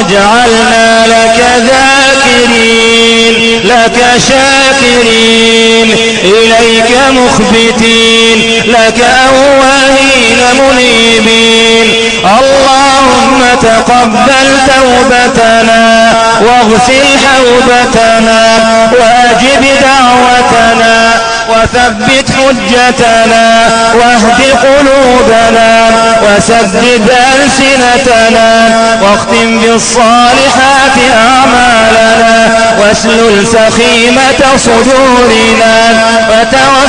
اجعلنا لك ذاكرين لك شاكرين إليك مخبتين لك أواهين منيبين. اللهم تقبل توبتنا واغسل حوبتنا وأجب دعوتنا وثبت حجتنا واهد قلوبنا وسدد ألسنتنا واختم بالصالحات أعمالنا واسلل سخيمة صدورنا وتوفنا